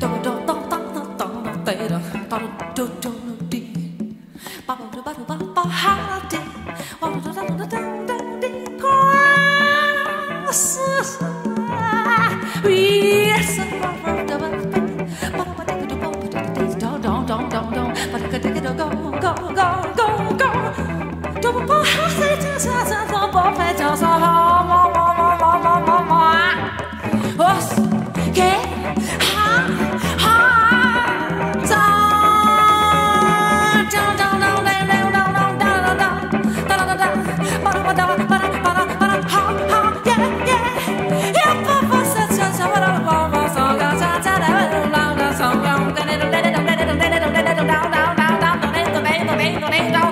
Don't, don't, não é nem